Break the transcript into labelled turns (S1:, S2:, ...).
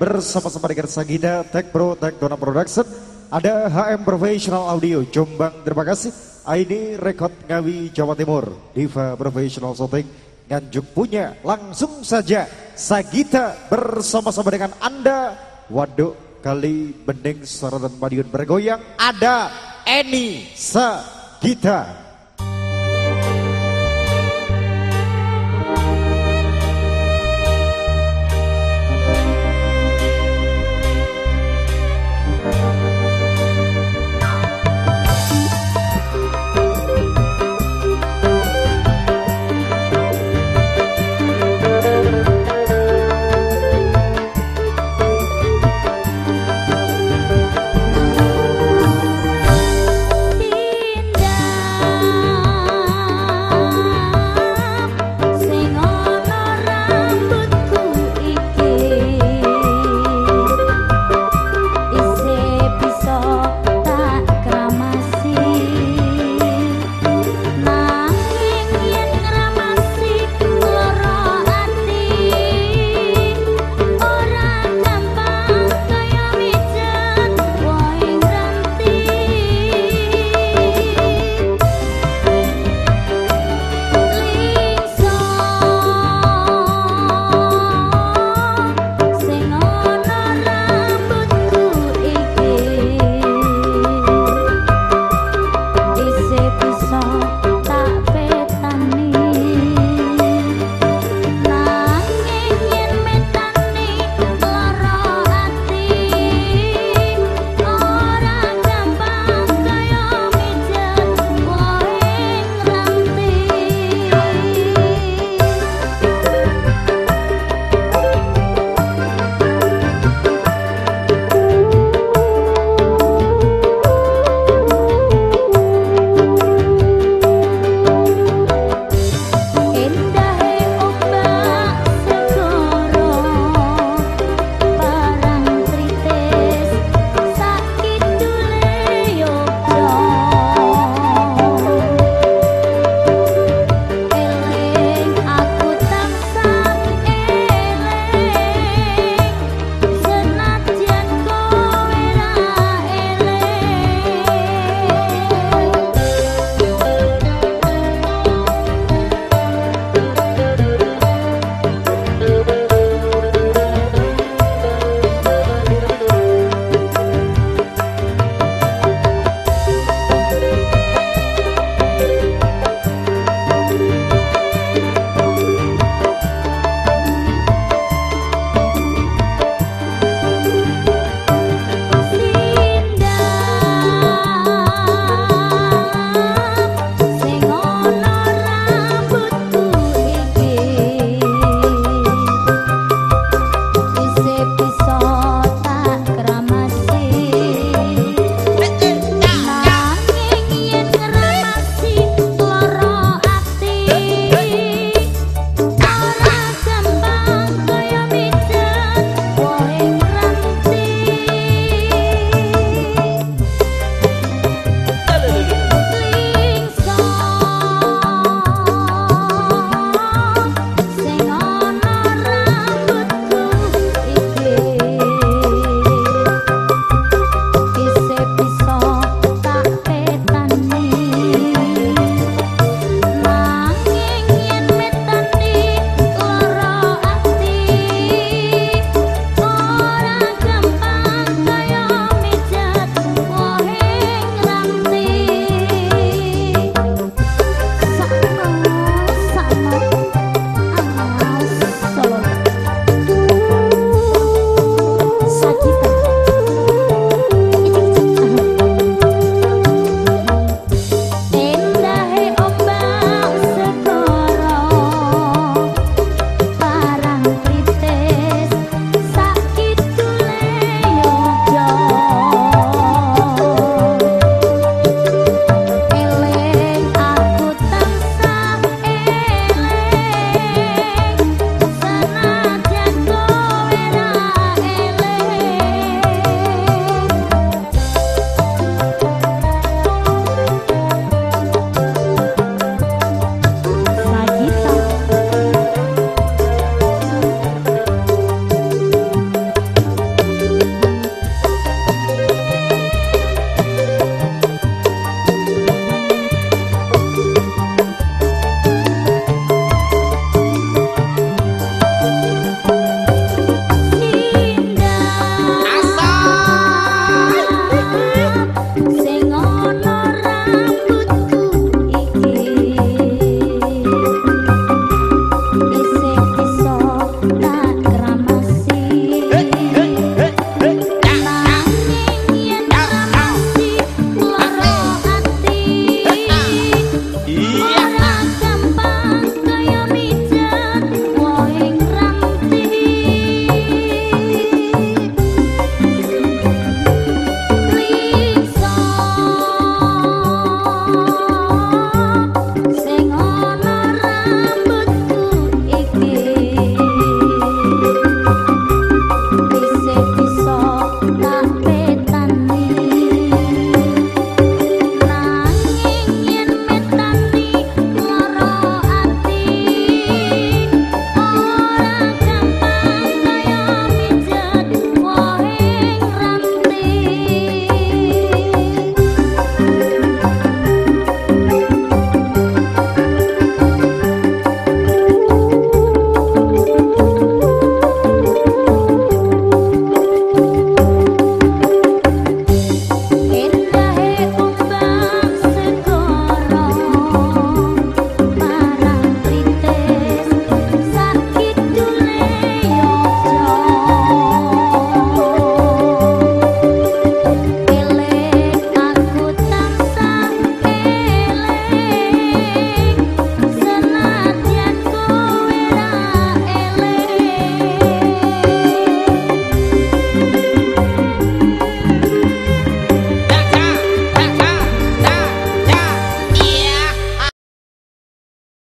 S1: bersama-sama dengan Sagida Tech Pro Tech Dona Production. Ada HM Professional Audio Jombang. Terima kasih. ID Rekod Ngawi Jawa Timur. Diva Professional Shooting Nganjuk punya. Langsung saja Sagita bersama-sama dengan Anda. Waduk kali bening suara dan madiun bergoyang. Ada Eni Sagita.